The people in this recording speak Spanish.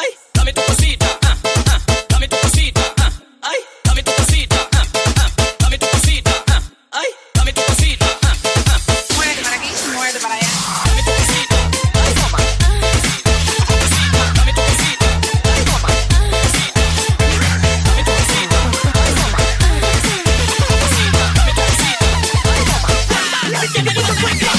ay, dame tu cosita, ah, dame tu cosita, ah, ay, dame tu cosita, ah, dame tu cosita, ah, ay, dame tu cosita, ah, para aquí, para allá. Dame tu cosita, ay, toma. Dame tu cosita, ay, toma. Dame tu cosita, ay, toma. Dame tu cosita, ay, toma. Dame tu cosita, ay, toma.